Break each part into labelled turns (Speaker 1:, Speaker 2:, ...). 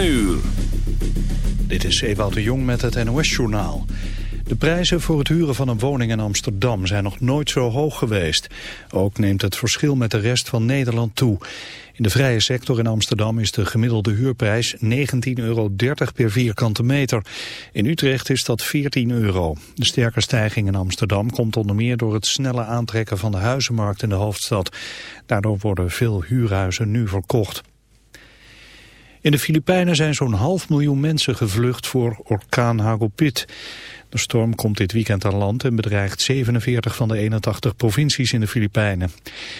Speaker 1: 7 uur.
Speaker 2: Dit is Ewout de Jong met het NOS-journaal. De prijzen voor het huren van een woning in Amsterdam zijn nog nooit zo hoog geweest. Ook neemt het verschil met de rest van Nederland toe. In de vrije sector in Amsterdam is de gemiddelde huurprijs 19,30 euro per vierkante meter. In Utrecht is dat 14 euro. De sterke stijging in Amsterdam komt onder meer door het snelle aantrekken van de huizenmarkt in de hoofdstad. Daardoor worden veel huurhuizen nu verkocht. In de Filipijnen zijn zo'n half miljoen mensen gevlucht voor orkaan Hagopit. De storm komt dit weekend aan land en bedreigt 47 van de 81 provincies in de Filipijnen.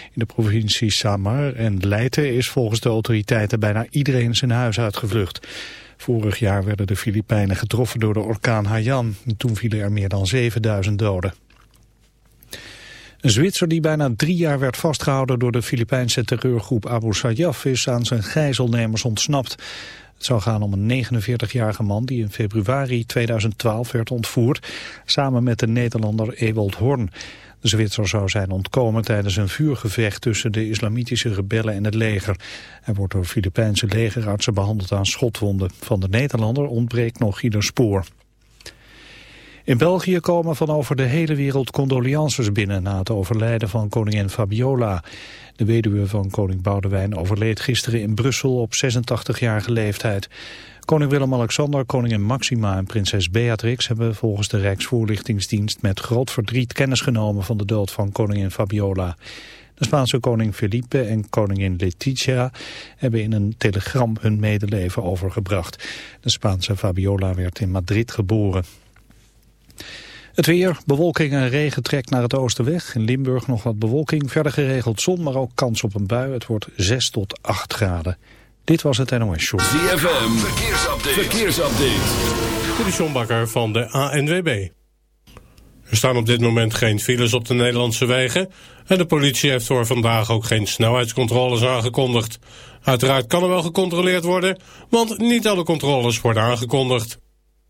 Speaker 2: In de provincies Samar en Leyte is volgens de autoriteiten bijna iedereen zijn huis uitgevlucht. Vorig jaar werden de Filipijnen getroffen door de orkaan Haiyan. Toen vielen er meer dan 7000 doden. Een Zwitser die bijna drie jaar werd vastgehouden door de Filipijnse terreurgroep Abu Sayyaf is aan zijn gijzelnemers ontsnapt. Het zou gaan om een 49-jarige man die in februari 2012 werd ontvoerd, samen met de Nederlander Ewald Horn. De Zwitser zou zijn ontkomen tijdens een vuurgevecht tussen de islamitische rebellen en het leger. Hij wordt door Filipijnse legerartsen behandeld aan schotwonden. Van de Nederlander ontbreekt nog ieder spoor. In België komen van over de hele wereld condolences binnen na het overlijden van koningin Fabiola. De weduwe van koning Boudewijn overleed gisteren in Brussel op 86-jarige leeftijd. Koning Willem-Alexander, koningin Maxima en prinses Beatrix hebben volgens de Rijksvoorlichtingsdienst met groot verdriet kennis genomen van de dood van koningin Fabiola. De Spaanse koning Felipe en koningin Leticia hebben in een telegram hun medeleven overgebracht. De Spaanse Fabiola werd in Madrid geboren. Het weer, bewolking en regen trekt naar het oosten weg. In Limburg nog wat bewolking, verder geregeld zon, maar ook kans op een bui. Het wordt 6 tot 8 graden. Dit was het NOS Show.
Speaker 1: ZFM, verkeersupdate. verkeersupdate.
Speaker 3: Dit is John Bakker van de ANWB. Er staan op dit moment geen files op de Nederlandse wegen... en de politie heeft voor vandaag ook geen snelheidscontroles aangekondigd. Uiteraard kan er wel gecontroleerd worden, want niet alle controles worden aangekondigd.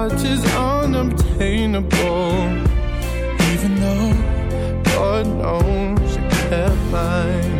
Speaker 4: heart is unobtainable. Even though God knows you
Speaker 5: kept mine.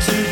Speaker 6: to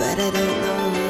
Speaker 7: but I don't know.